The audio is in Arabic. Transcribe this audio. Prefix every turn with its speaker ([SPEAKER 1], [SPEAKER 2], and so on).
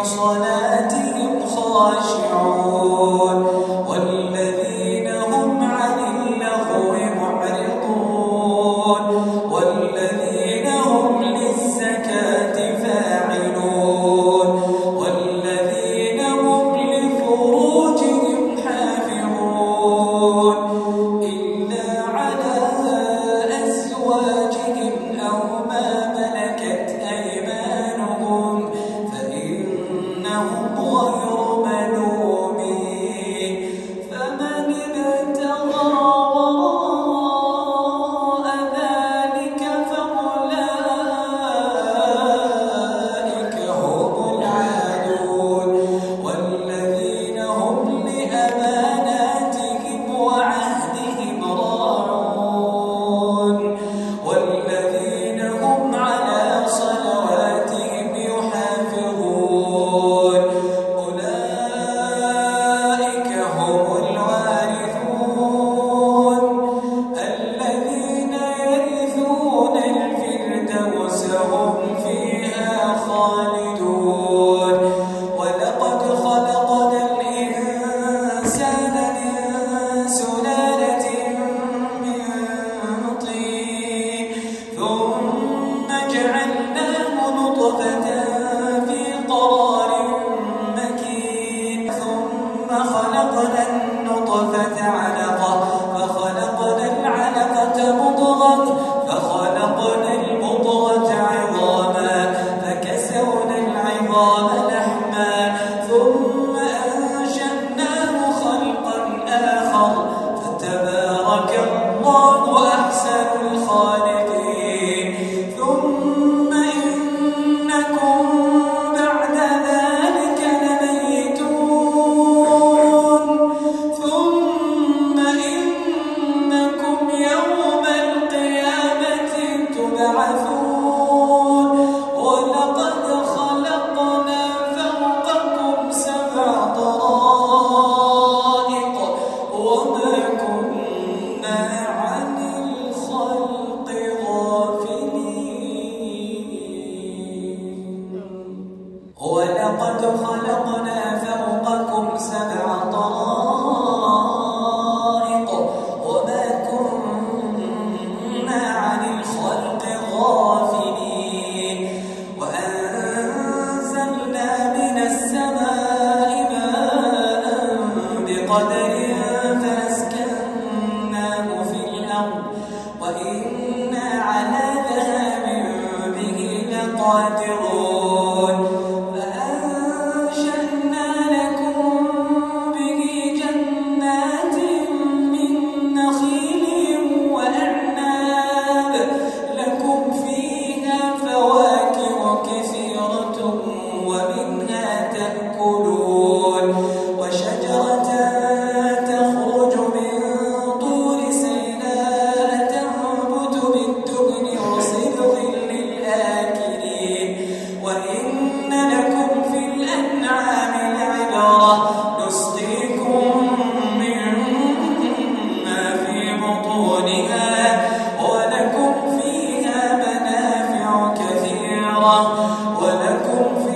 [SPEAKER 1] هم في صلاتهم خاشعون. Allah فأسكناه لكم في